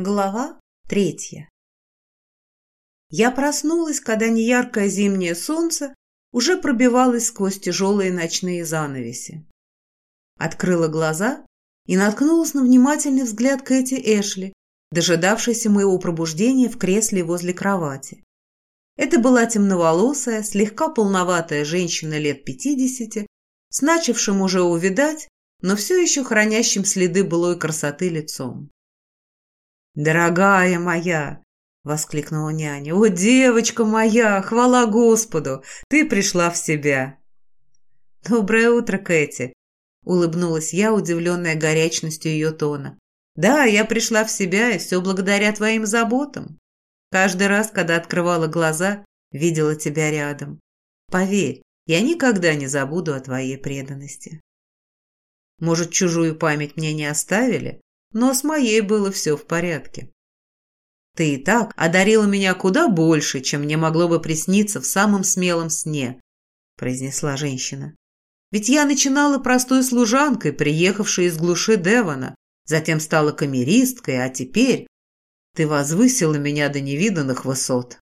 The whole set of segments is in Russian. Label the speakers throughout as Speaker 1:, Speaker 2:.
Speaker 1: Глава третья Я проснулась, когда неяркое зимнее солнце уже пробивалось сквозь тяжелые ночные занавеси. Открыла глаза и наткнулась на внимательный взгляд Кэти Эшли, дожидавшейся моего пробуждения в кресле возле кровати. Это была темноволосая, слегка полноватая женщина лет пятидесяти, с начавшим уже увидать, но все еще хранящим следы былой красоты лицом. «Дорогая моя!» — воскликнула няня. «О, девочка моя! Хвала Господу! Ты пришла в себя!» «Доброе утро, Кэти!» — улыбнулась я, удивленная горячностью ее тона. «Да, я пришла в себя, и все благодаря твоим заботам. Каждый раз, когда открывала глаза, видела тебя рядом. Поверь, я никогда не забуду о твоей преданности. Может, чужую память мне не оставили, но с моей было все в порядке. Ты и так одарила меня куда больше, чем мне могло бы присниться в самом смелом сне, произнесла женщина. Ведь я начинала простой служанкой, приехавшей из глуши Девона, затем стала камеристкой, а теперь ты возвысила меня до невиданных высот.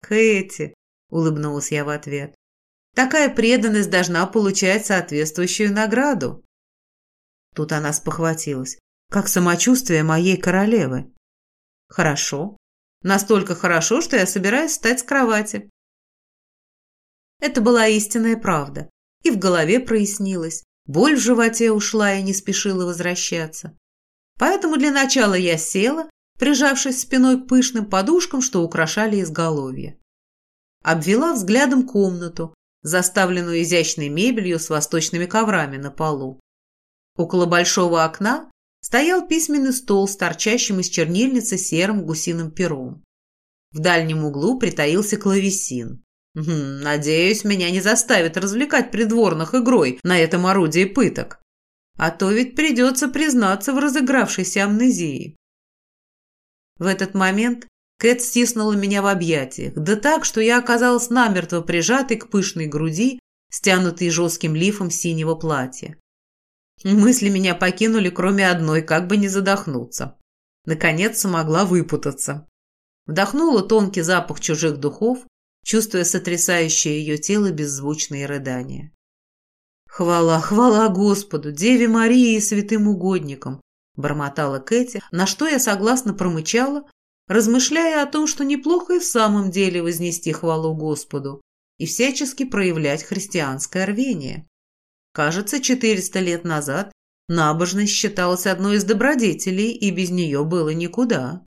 Speaker 1: Кэти, улыбнулась я в ответ, такая преданность должна получать соответствующую награду. Тут она спохватилась. Как самочувствие моей королевы. Хорошо. Настолько хорошо, что я собираюсь встать с кровати. Это была истинная правда. И в голове прояснилось. Боль в животе ушла и не спешила возвращаться. Поэтому для начала я села, прижавшись спиной к пышным подушкам, что украшали изголовье. Обвела взглядом комнату, заставленную изящной мебелью с восточными коврами на полу. Около большого окна стоял письменный стол с торчащим из чернильницы серым гусиным пером. В дальнем углу притаился клавесин. «Надеюсь, меня не заставят развлекать придворных игрой на этом орудии пыток. А то ведь придется признаться в разыгравшейся амнезии». В этот момент Кэт стиснула меня в объятиях, да так, что я оказалась намертво прижатой к пышной груди, стянутой жестким лифом синего платья. Мысли меня покинули, кроме одной, как бы не задохнуться. Наконец смогла выпутаться. Вдохнула тонкий запах чужих духов, чувствуя сотрясающее ее тело беззвучные рыдания. «Хвала, хвала Господу, Деве Марии и святым угодникам!» бормотала Кэти, на что я согласно промычала, размышляя о том, что неплохо и в самом деле вознести хвалу Господу и всячески проявлять христианское рвение. Кажется, 400 лет назад набожность считалась одной из добродетелей, и без нее было никуда.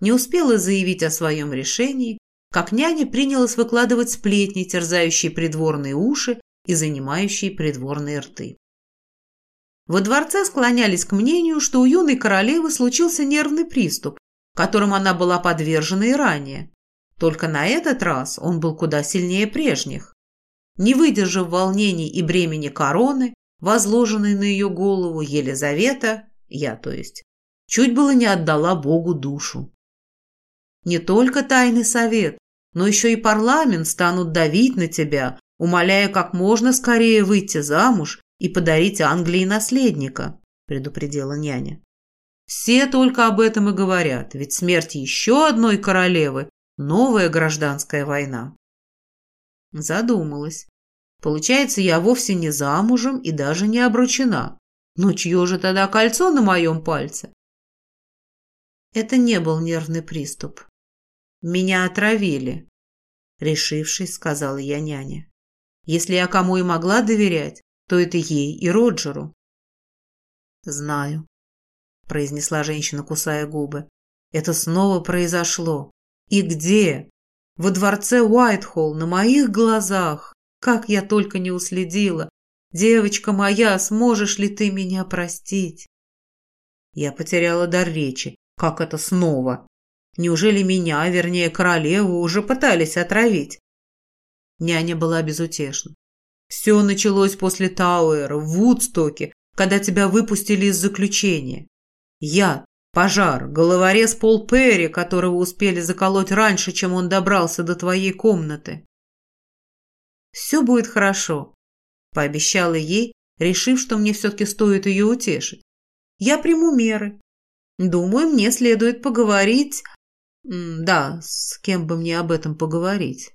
Speaker 1: Не успела заявить о своем решении, как няня принялась выкладывать сплетни, терзающие придворные уши и занимающие придворные рты. Во дворце склонялись к мнению, что у юной королевы случился нервный приступ, которым она была подвержена и ранее. Только на этот раз он был куда сильнее прежних. Не выдержав волнений и бремени короны, возложенной на ее голову, Елизавета, я то есть, чуть было не отдала Богу душу. Не только тайный совет, но еще и парламент станут давить на тебя, умоляя как можно скорее выйти замуж и подарить Англии наследника, предупредила няня. Все только об этом и говорят, ведь смерть еще одной королевы – новая гражданская война. Задумалась. Получается, я вовсе не замужем и даже не обручена. Но чье же тогда кольцо на моем пальце? Это не был нервный приступ. Меня отравили, решившись, сказала я няне. Если я кому и могла доверять, то это ей и Роджеру. Знаю, произнесла женщина, кусая губы. Это снова произошло. И где? Во дворце Уайтхолл, на моих глазах. Как я только не уследила. Девочка моя, сможешь ли ты меня простить? Я потеряла дар речи. Как это снова? Неужели меня, вернее королеву, уже пытались отравить? Няня была безутешна. Все началось после Тауэра, в Вудстоке, когда тебя выпустили из заключения. Я, Пожар, головорез Пол Перри, которого успели заколоть раньше, чем он добрался до твоей комнаты. Все будет хорошо, пообещала ей, решив, что мне все-таки стоит ее утешить. Я приму меры. Думаю, мне следует поговорить... Да, с кем бы мне об этом поговорить?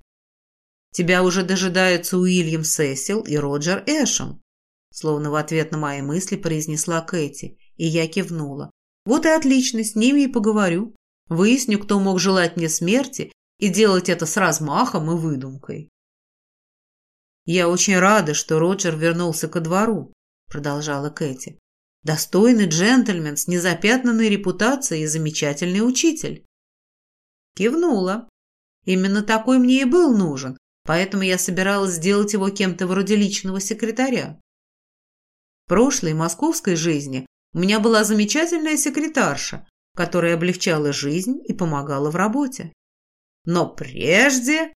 Speaker 1: Тебя уже дожидаются Уильям Сесил и Роджер Эшем. Словно в ответ на мои мысли произнесла Кэти, и я кивнула. Вот и отлично, с ними и поговорю. Выясню, кто мог желать мне смерти и делать это с размахом и выдумкой. «Я очень рада, что Роджер вернулся ко двору», – продолжала Кэти. «Достойный джентльмен с незапятнанной репутацией и замечательный учитель». Кивнула. Именно такой мне и был нужен, поэтому я собиралась сделать его кем-то вроде личного секретаря. В прошлой московской жизни у меня была замечательная секретарша, которая облегчала жизнь и помогала в работе. Но прежде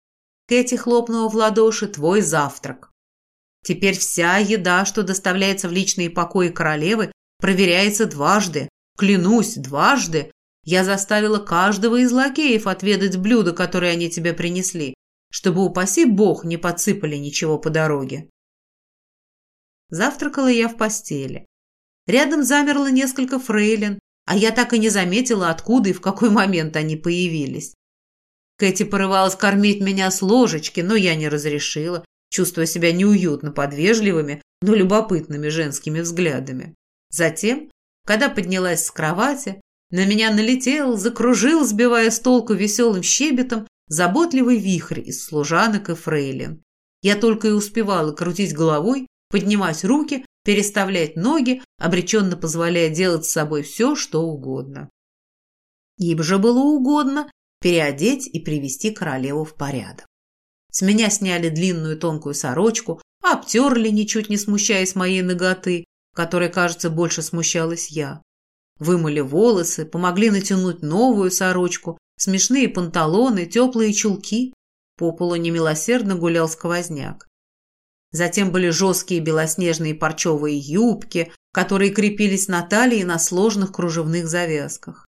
Speaker 1: Кэти хлопнула в ладоши. «Твой завтрак». Теперь вся еда, что доставляется в личные покои королевы, проверяется дважды. Клянусь, дважды. Я заставила каждого из лакеев отведать блюдо, которое они тебе принесли, чтобы, упаси бог, не подсыпали ничего по дороге. Завтракала я в постели. Рядом замерло несколько фрейлин, а я так и не заметила, откуда и в какой момент они появились. Кэти порывалась кормить меня с ложечки, но я не разрешила, чувствуя себя неуютно под вежливыми, но любопытными женскими взглядами. Затем, когда поднялась с кровати, на меня налетел, закружил, сбивая с толку веселым щебетом, заботливый вихрь из служанок и фрейлин. Я только и успевала крутить головой, поднимать руки, переставлять ноги, обреченно позволяя делать с собой все, что угодно. Им же было угодно переодеть и привести королеву в порядок. С меня сняли длинную тонкую сорочку, обтерли, ничуть не смущаясь моей ноготы, которой, кажется, больше смущалась я. Вымыли волосы, помогли натянуть новую сорочку, смешные панталоны, теплые чулки. По полу немилосердно гулял сквозняк. Затем были жесткие белоснежные парчевые юбки, которые крепились на талии на сложных кружевных завязках.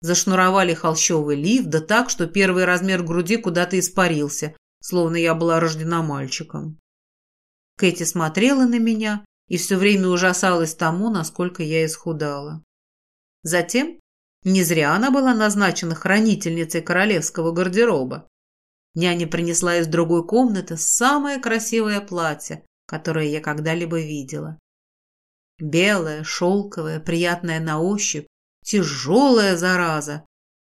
Speaker 1: Зашнуровали холщовый лиф, да так, что первый размер груди куда-то испарился, словно я была рождена мальчиком. Кэти смотрела на меня и все время ужасалась тому, насколько я исхудала. Затем, не зря она была назначена хранительницей королевского гардероба. Няня принесла из другой комнаты самое красивое платье, которое я когда-либо видела. Белое, шелковое, приятное на ощупь, Тяжелая зараза.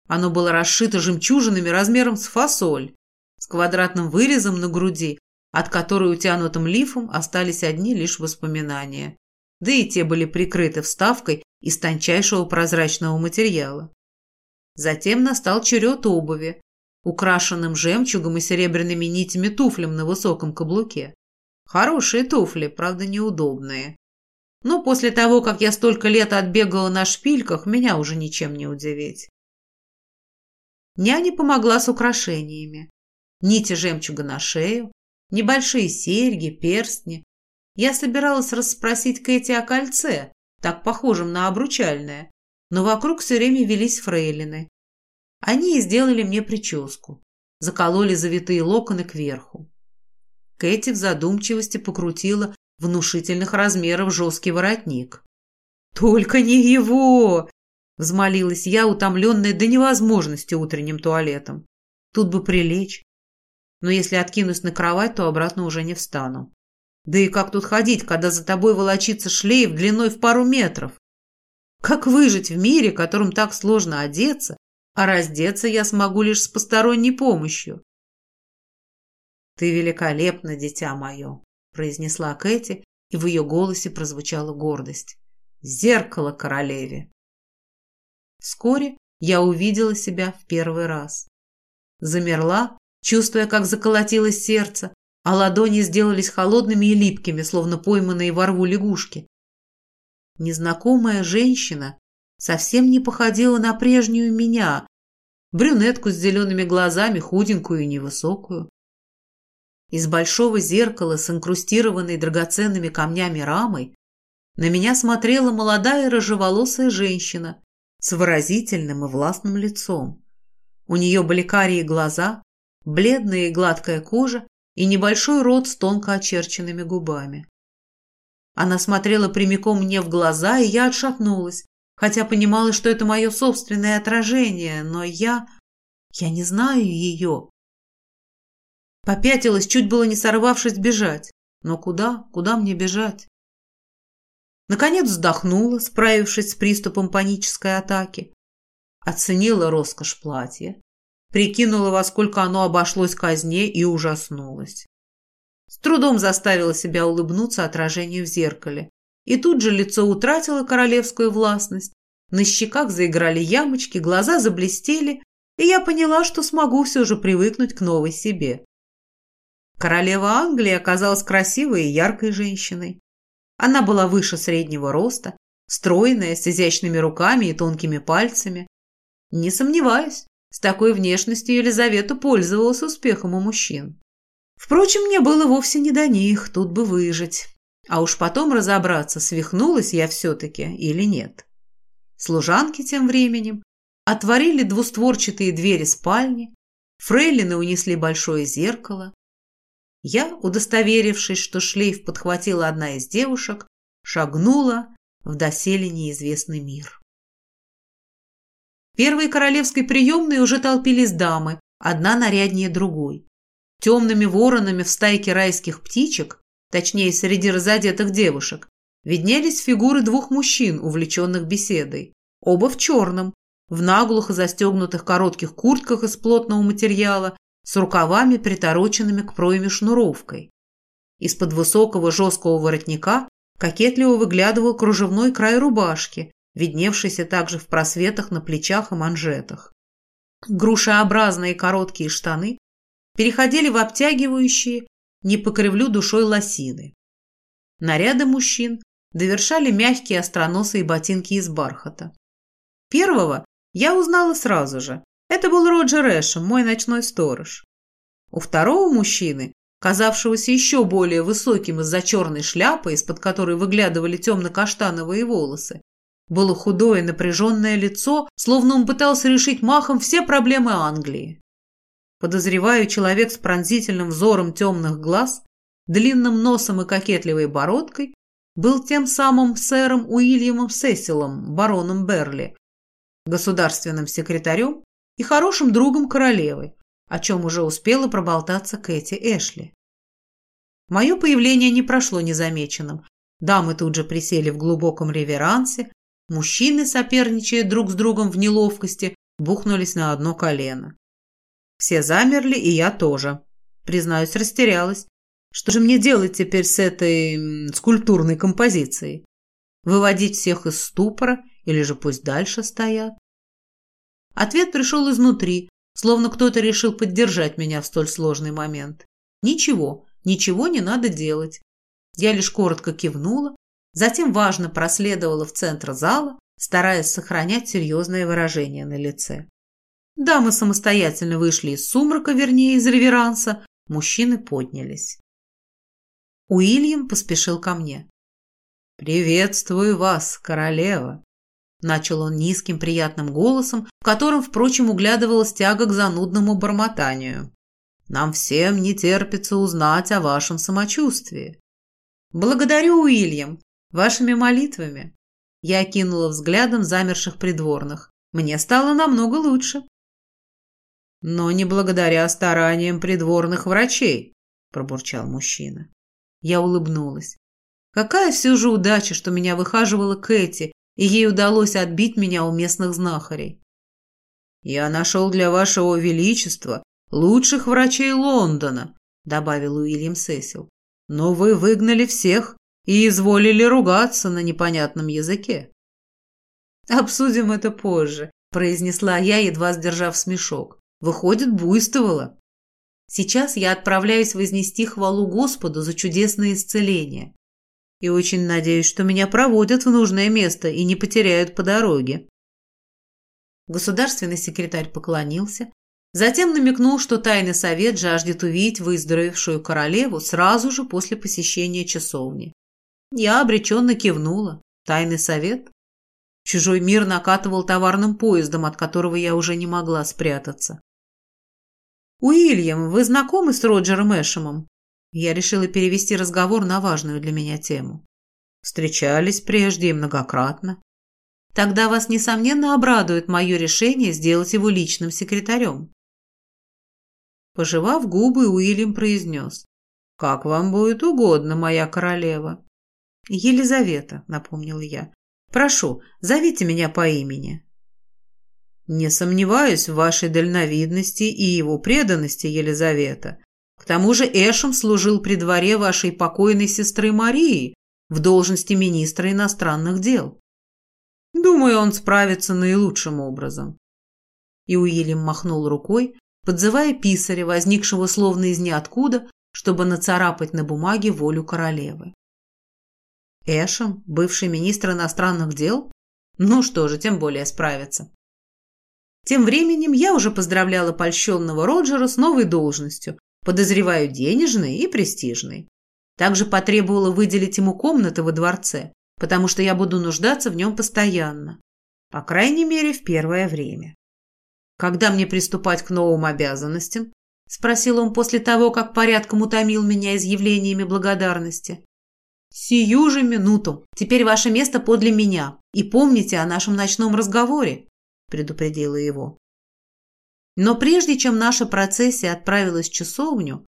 Speaker 1: Оно было расшито жемчужинами размером с фасоль, с квадратным вырезом на груди, от которой утянутым лифом остались одни лишь воспоминания. Да и те были прикрыты вставкой из тончайшего прозрачного материала. Затем настал черед обуви, украшенным жемчугом и серебряными нитями туфлям на высоком каблуке. Хорошие туфли, правда неудобные. Но после того, как я столько лет отбегала на шпильках, меня уже ничем не удивить. Няня помогла с украшениями. Нити жемчуга на шею, небольшие серьги, перстни. Я собиралась расспросить Кэти о кольце, так похожем на обручальное, но вокруг все время велись фрейлины. Они и сделали мне прическу, закололи завитые локоны кверху. Кэти в задумчивости покрутила внушительных размеров жесткий воротник. «Только не его!» – взмолилась я, утомленная до невозможности утренним туалетом. «Тут бы прилечь. Но если откинусь на кровать, то обратно уже не встану. Да и как тут ходить, когда за тобой волочится шлейф длиной в пару метров? Как выжить в мире, которым так сложно одеться, а раздеться я смогу лишь с посторонней помощью?» «Ты великолепна, дитя мое!» произнесла Кэти, и в ее голосе прозвучала гордость. «Зеркало королеве!» Вскоре я увидела себя в первый раз. Замерла, чувствуя, как заколотилось сердце, а ладони сделались холодными и липкими, словно пойманные во рву лягушки. Незнакомая женщина совсем не походила на прежнюю меня, брюнетку с зелеными глазами, худенькую и невысокую. Из большого зеркала с инкрустированной драгоценными камнями рамой на меня смотрела молодая рыжеволосая женщина с выразительным и властным лицом. У нее были карие глаза, бледная и гладкая кожа и небольшой рот с тонко очерченными губами. Она смотрела прямиком мне в глаза, и я отшатнулась, хотя понимала, что это мое собственное отражение, но я... я не знаю ее. Попятилась, чуть было не сорвавшись бежать. Но куда? Куда мне бежать? Наконец вздохнула, справившись с приступом панической атаки. Оценила роскошь платья, прикинула, во сколько оно обошлось казне и ужаснулась. С трудом заставила себя улыбнуться отражению в зеркале. И тут же лицо утратило королевскую властность. На щеках заиграли ямочки, глаза заблестели, и я поняла, что смогу все же привыкнуть к новой себе. Королева Англии оказалась красивой и яркой женщиной. Она была выше среднего роста, стройная, с изящными руками и тонкими пальцами. Не сомневаюсь, с такой внешностью Елизавета пользовалась успехом у мужчин. Впрочем, мне было вовсе не до них, тут бы выжить. А уж потом разобраться, свихнулась я все-таки или нет. Служанки тем временем отворили двустворчатые двери спальни, фрейлины унесли большое зеркало. Я, удостоверившись, что шлейф подхватила одна из девушек, шагнула в доселе неизвестный мир. Первой королевской приемной уже толпились дамы, одна наряднее другой. Темными воронами в стайке райских птичек, точнее, среди разодетых девушек, виднелись фигуры двух мужчин, увлеченных беседой. Оба в черном, в наглухо застегнутых коротких куртках из плотного материала, с рукавами, притороченными к пройме шнуровкой. Из-под высокого жесткого воротника кокетливо выглядывал кружевной край рубашки, видневшийся также в просветах на плечах и манжетах. Грушеобразные короткие штаны переходили в обтягивающие, не покривлю душой лосины. Наряды мужчин довершали мягкие остроносые ботинки из бархата. Первого я узнала сразу же. Это был Роджер Эшем, мой ночной сторож. У второго мужчины, казавшегося еще более высоким из-за черной шляпы, из-под которой выглядывали темно-каштановые волосы, было худое напряженное лицо, словно он пытался решить махом все проблемы Англии. Подозреваю, человек с пронзительным взором темных глаз, длинным носом и кокетливой бородкой был тем самым сэром Уильямом Сесилом, бароном Берли, государственным секретарем и хорошим другом королевы, о чем уже успела проболтаться Кэти Эшли. Мое появление не прошло незамеченным. Дамы тут же присели в глубоком реверансе, мужчины, соперничая друг с другом в неловкости, бухнулись на одно колено. Все замерли, и я тоже. Признаюсь, растерялась. Что же мне делать теперь с этой скульптурной композицией? Выводить всех из ступора или же пусть дальше стоят? Ответ пришел изнутри, словно кто-то решил поддержать меня в столь сложный момент. Ничего, ничего не надо делать. Я лишь коротко кивнула, затем важно проследовала в центр зала, стараясь сохранять серьезное выражение на лице. Дамы самостоятельно вышли из сумрака, вернее, из реверанса. Мужчины поднялись. Уильям поспешил ко мне. «Приветствую вас, королева!» Начал он низким приятным голосом, в котором, впрочем, углядывалась тяга к занудному бормотанию. «Нам всем не терпится узнать о вашем самочувствии». «Благодарю, Уильям, вашими молитвами». Я окинула взглядом замерших придворных. Мне стало намного лучше. «Но не благодаря стараниям придворных врачей», – пробурчал мужчина. Я улыбнулась. Какая все же удача, что меня выхаживала Кэти, и ей удалось отбить меня у местных знахарей. «Я нашел для вашего величества лучших врачей Лондона», – добавил Уильям Сесил. «Но вы выгнали всех и изволили ругаться на непонятном языке». «Обсудим это позже», – произнесла я, едва сдержав смешок. Выходит, буйствовала. Сейчас я отправляюсь вознести хвалу Господу за чудесное исцеление. И очень надеюсь, что меня проводят в нужное место и не потеряют по дороге. Государственный секретарь поклонился, затем намекнул, что тайный совет жаждет увидеть выздоровевшую королеву сразу же после посещения часовни. Я обреченно кивнула. Тайный совет? Чужой мир накатывал товарным поездом, от которого я уже не могла спрятаться. «Уильям, вы знакомы с Роджером Эшемом?» Я решила перевести разговор на важную для меня тему. Встречались прежде и многократно. Тогда вас, несомненно, обрадует мое решение сделать его личным секретарем. Пожевав губы, Уильям произнес. «Как вам будет угодно, моя королева». «Елизавета», — напомнил я. «Прошу, зовите меня по имени». «Не сомневаюсь в вашей дальновидности и его преданности, Елизавета. К тому же Эшем служил при дворе вашей покойной сестры Марии в должности министра иностранных дел. Думаю, он справится наилучшим образом». И Уильям махнул рукой, подзывая писаря, возникшего словно из ниоткуда, чтобы нацарапать на бумаге волю королевы. Эшем, бывший министр иностранных дел? Ну что же, тем более справится. Тем временем я уже поздравляла польщенного Роджера с новой должностью, подозреваю денежной и престижной. Также потребовала выделить ему комнаты во дворце, потому что я буду нуждаться в нем постоянно. По крайней мере, в первое время. «Когда мне приступать к новым обязанностям?» – спросил он после того, как порядком утомил меня изъявлениями благодарности. «Сию же минуту. Теперь ваше место подле меня. И помните о нашем ночном разговоре», – предупредила его. Но прежде чем наша процессия отправилась в часовню,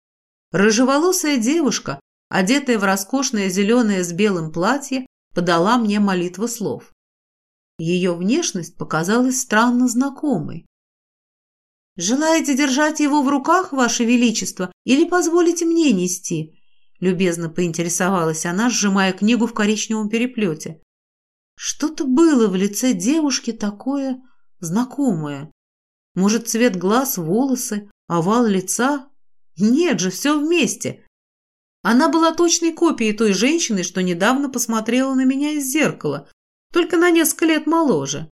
Speaker 1: рыжеволосая девушка, одетая в роскошное зеленое с белым платье, подала мне молитву слов. Ее внешность показалась странно знакомой. «Желаете держать его в руках, Ваше Величество, или позволите мне нести?» Любезно поинтересовалась она, сжимая книгу в коричневом переплете. Что-то было в лице девушки такое знакомое. Может, цвет глаз, волосы, овал лица? Нет же, все вместе. Она была точной копией той женщины, что недавно посмотрела на меня из зеркала, только на несколько лет моложе.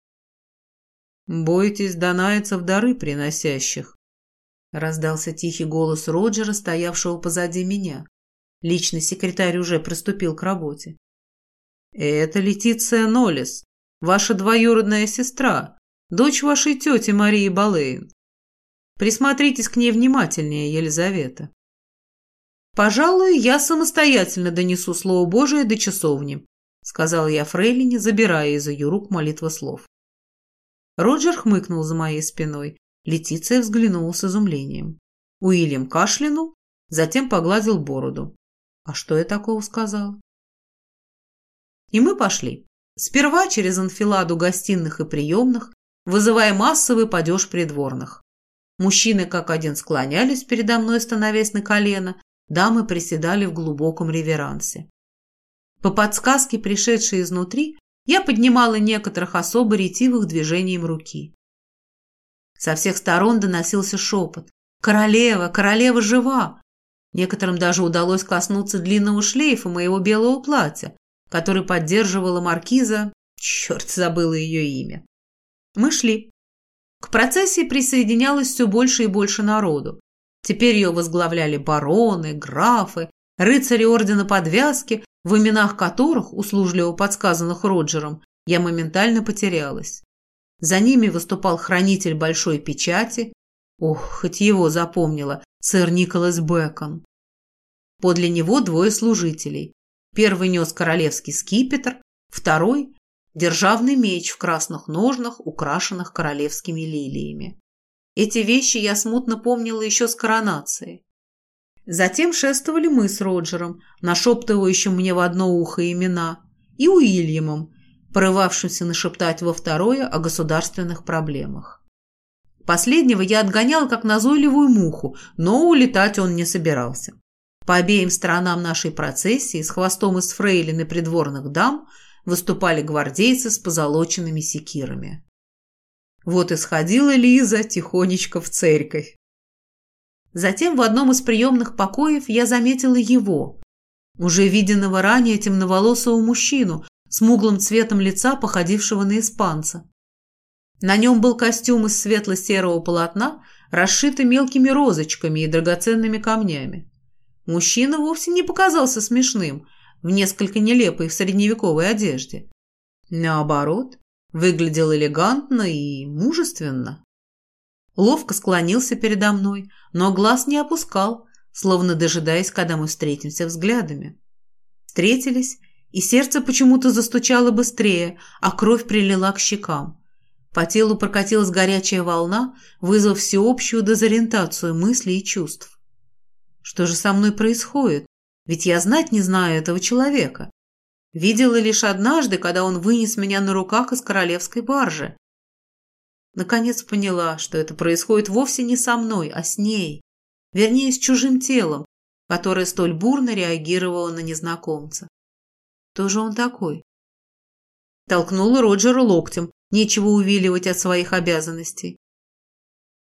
Speaker 1: «Бойтесь донайцев дары приносящих», — раздался тихий голос Роджера, стоявшего позади меня. Личный секретарь уже приступил к работе. «Это Летиция Нолис, ваша двоюродная сестра, дочь вашей тети Марии Балейн. Присмотритесь к ней внимательнее, Елизавета». «Пожалуй, я самостоятельно донесу Слово Божие до часовни», — сказал я Фрейлине, забирая из ее рук молитва слов. Роджер хмыкнул за моей спиной. Летиция взглянула с изумлением. Уильям кашлянул, затем погладил бороду. А что я такого сказал? И мы пошли. Сперва через анфиладу гостиных и приемных, вызывая массовый падеж придворных. Мужчины как один склонялись передо мной, становясь на колено, дамы приседали в глубоком реверансе. По подсказке, пришедшей изнутри, я поднимала некоторых особо ретивых движением руки. Со всех сторон доносился шепот. «Королева! Королева жива!» Некоторым даже удалось коснуться длинного шлейфа моего белого платья, который поддерживала маркиза, черт, забыла ее имя. Мы шли. К процессии присоединялось все больше и больше народу. Теперь ее возглавляли бароны, графы, рыцари ордена подвязки, в именах которых, услужливо подсказанных Роджером, я моментально потерялась. За ними выступал хранитель большой печати, ох, хоть его запомнила, сэр Николас Бэкон. Подле него двое служителей. Первый нес королевский скипетр, второй – державный меч в красных ножнах, украшенных королевскими лилиями. Эти вещи я смутно помнила еще с коронацией. Затем шествовали мы с Роджером, нашептывающим мне в одно ухо имена, и Уильямом, порывавшимся нашептать во второе о государственных проблемах. Последнего я отгонял как назойливую муху, но улетать он не собирался. По обеим сторонам нашей процессии с хвостом из фрейлин и придворных дам выступали гвардейцы с позолоченными секирами. Вот и сходила Лиза тихонечко в церковь. Затем в одном из приемных покоев я заметила его, уже виденного ранее темноволосого мужчину, смуглым цветом лица, походившего на испанца. На нем был костюм из светло-серого полотна, расшитый мелкими розочками и драгоценными камнями. Мужчина вовсе не показался смешным, в несколько нелепой в средневековой одежде. Наоборот, выглядел элегантно и мужественно. Ловко склонился передо мной, но глаз не опускал, словно дожидаясь, когда мы встретимся взглядами. Встретились, и сердце почему-то застучало быстрее, а кровь прилила к щекам. По телу прокатилась горячая волна, вызвав всеобщую дезориентацию мыслей и чувств. Что же со мной происходит? Ведь я знать не знаю этого человека. Видела лишь однажды, когда он вынес меня на руках из королевской баржи. Наконец поняла, что это происходит вовсе не со мной, а с ней. Вернее, с чужим телом, которое столь бурно реагировало на незнакомца. Кто же он такой? Толкнула Роджера локтем, нечего увиливать от своих обязанностей.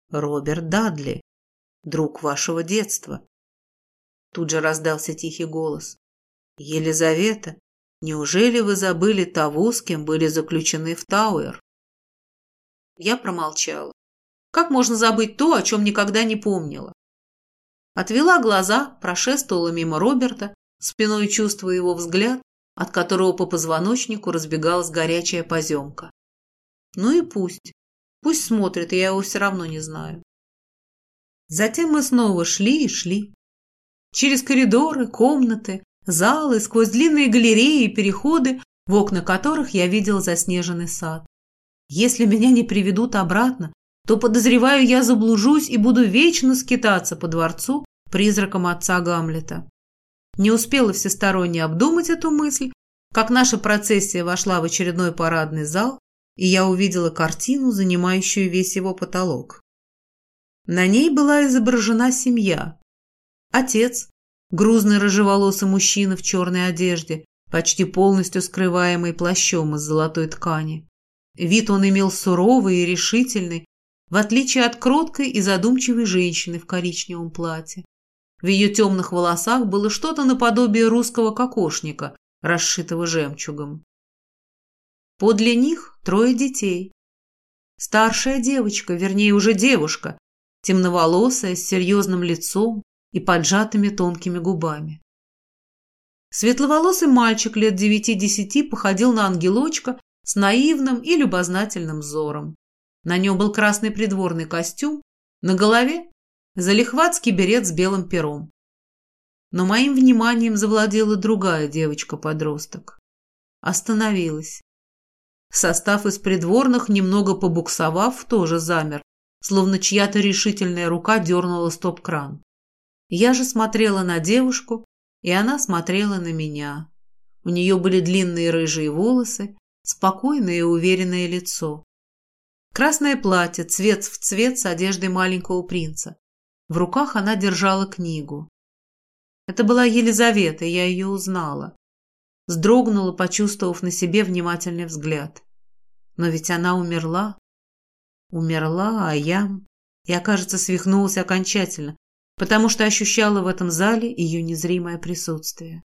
Speaker 1: Роберт Дадли, друг вашего детства. Тут же раздался тихий голос. Елизавета, неужели вы забыли того, с кем были заключены в Тауэр? Я промолчала. Как можно забыть то, о чем никогда не помнила? Отвела глаза, прошествовала мимо Роберта, спиной чувствуя его взгляд, от которого по позвоночнику разбегалась горячая поземка. Ну и пусть. Пусть смотрит, я его все равно не знаю. Затем мы снова шли и шли. Через коридоры, комнаты, залы, сквозь длинные галереи и переходы, в окна которых я видел заснеженный сад. Если меня не приведут обратно, то, подозреваю, я заблужусь и буду вечно скитаться по дворцу призраком отца Гамлета. Не успела всесторонне обдумать эту мысль, как наша процессия вошла в очередной парадный зал, и я увидела картину, занимающую весь его потолок. На ней была изображена семья. Отец, грузный рыжеволосый мужчина в черной одежде, почти полностью скрываемый плащом из золотой ткани. Вид он имел суровый и решительный, в отличие от кроткой и задумчивой женщины в коричневом платье. В ее темных волосах было что-то наподобие русского кокошника, расшитого жемчугом. Подле них трое детей. Старшая девочка, вернее уже девушка, темноволосая, с серьезным лицом и поджатыми тонкими губами. Светловолосый мальчик лет девяти-десяти походил на ангелочка с наивным и любознательным взором. На нем был красный придворный костюм, на голове залихватский берет с белым пером. Но моим вниманием завладела другая девочка-подросток. Остановилась. Состав из придворных, немного побуксовав, тоже замер, словно чья-то решительная рука дернула стоп-кран. Я же смотрела на девушку, и она смотрела на меня. У нее были длинные рыжие волосы, спокойное и уверенное лицо. Красное платье, цвет в цвет с одеждой маленького принца. В руках она держала книгу. Это была Елизавета, я ее узнала. Сдрогнула, почувствовав на себе внимательный взгляд. Но ведь она умерла. Умерла, а я... Я, кажется, свихнулась окончательно, потому что ощущала в этом зале ее незримое присутствие.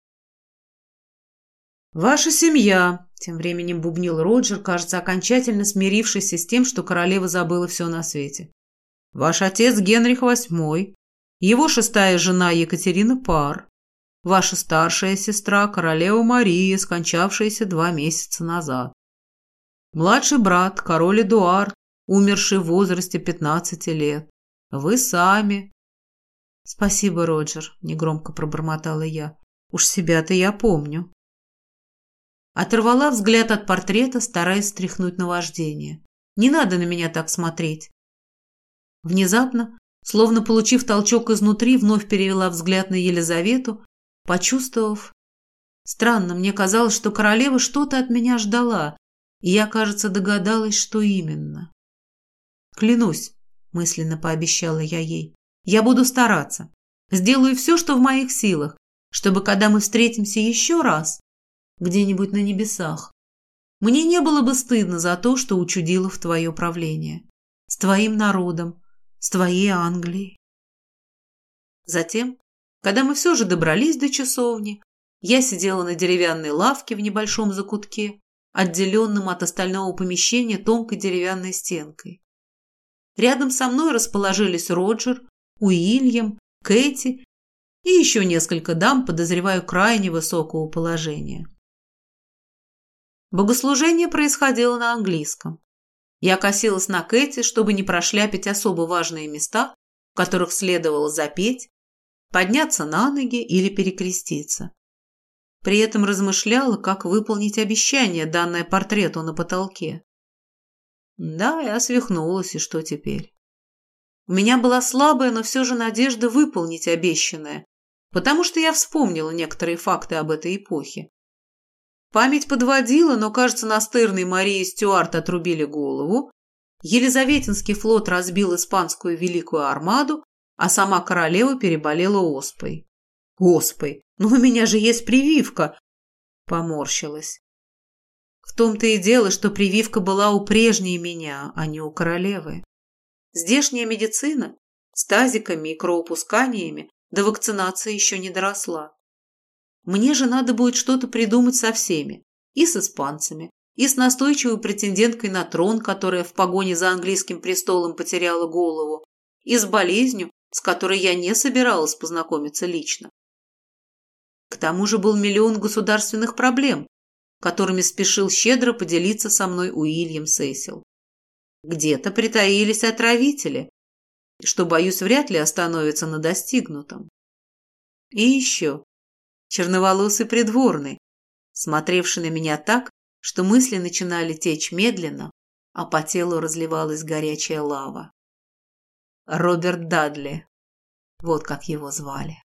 Speaker 1: «Ваша семья», – тем временем бубнил Роджер, кажется, окончательно смирившийся с тем, что королева забыла все на свете. «Ваш отец Генрих VIII, его шестая жена Екатерина Пар, ваша старшая сестра королева Мария, скончавшаяся два месяца назад, младший брат король Эдуард, умерший в возрасте 15 лет, вы сами». «Спасибо, Роджер», – негромко пробормотала я. «Уж себя-то я помню». Оторвала взгляд от портрета, стараясь стряхнуть наваждение. Не надо на меня так смотреть. Внезапно, словно получив толчок изнутри, вновь перевела взгляд на Елизавету, почувствовав... Странно, мне казалось, что королева что-то от меня ждала, и я, кажется, догадалась, что именно. «Клянусь», — мысленно пообещала я ей, — «я буду стараться. Сделаю все, что в моих силах, чтобы, когда мы встретимся еще раз, где-нибудь на небесах. Мне не было бы стыдно за то, что учудила в твое правление. С твоим народом, с твоей Англией. Затем, когда мы все же добрались до часовни, я сидела на деревянной лавке в небольшом закутке, отделенном от остального помещения тонкой деревянной стенкой. Рядом со мной расположились Роджер, Уильям, Кэти и еще несколько дам, подозреваю, крайне высокого положения. Богослужение происходило на английском. Я косилась на Кэти, чтобы не прошляпить особо важные места, в которых следовало запеть, подняться на ноги или перекреститься. При этом размышляла, как выполнить обещание, данное портрету на потолке. Да, я свихнулась, и что теперь? У меня была слабая, но все же надежда выполнить обещанное, потому что я вспомнила некоторые факты об этой эпохе. Память подводила, но, кажется, настырной Марии Стюарт отрубили голову, Елизаветинский флот разбил испанскую Великую Армаду, а сама королева переболела оспой. Оспой, ну у меня же есть прививка. Поморщилась. В том-то и дело, что прививка была у прежней меня, а не у королевы. Здешняя медицина с тазиками и кровопусканиями до вакцинации еще не доросла. Мне же надо будет что-то придумать со всеми. И с испанцами, и с настойчивой претенденткой на трон, которая в погоне за английским престолом потеряла голову, и с болезнью, с которой я не собиралась познакомиться лично. К тому же был миллион государственных проблем, которыми спешил щедро поделиться со мной Уильям Сесил. Где-то притаились отравители, что, боюсь, вряд ли остановится на достигнутом. И еще черноволосый придворный, смотревший на меня так, что мысли начинали течь медленно, а по телу разливалась горячая лава. Роберт Дадли. Вот как его звали.